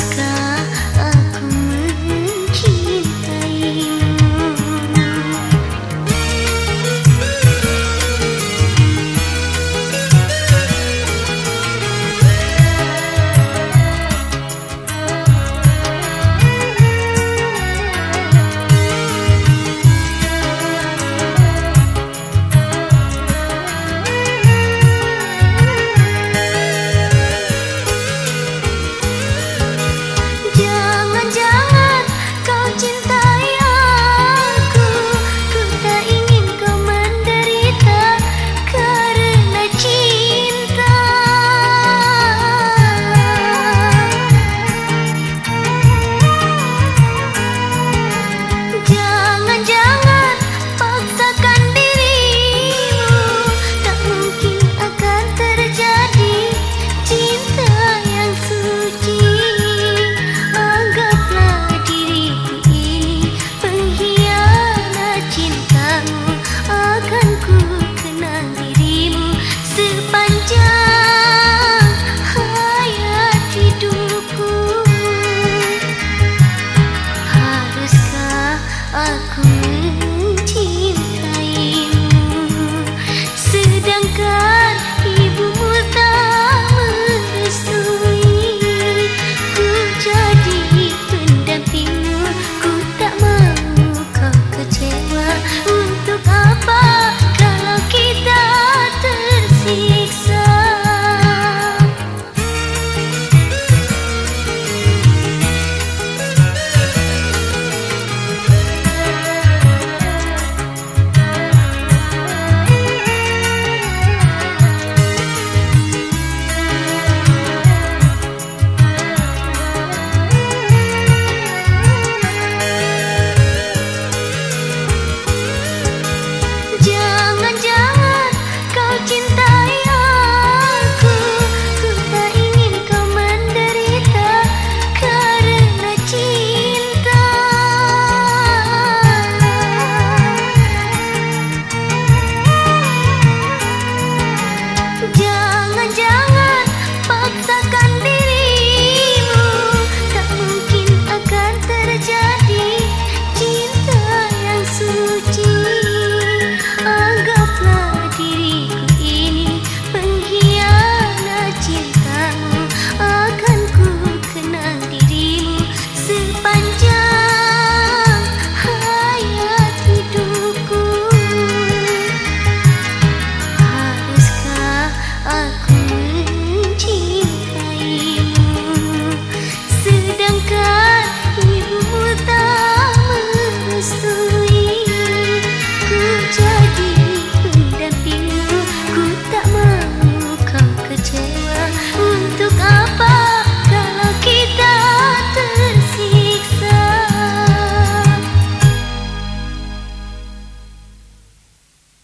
sky. aku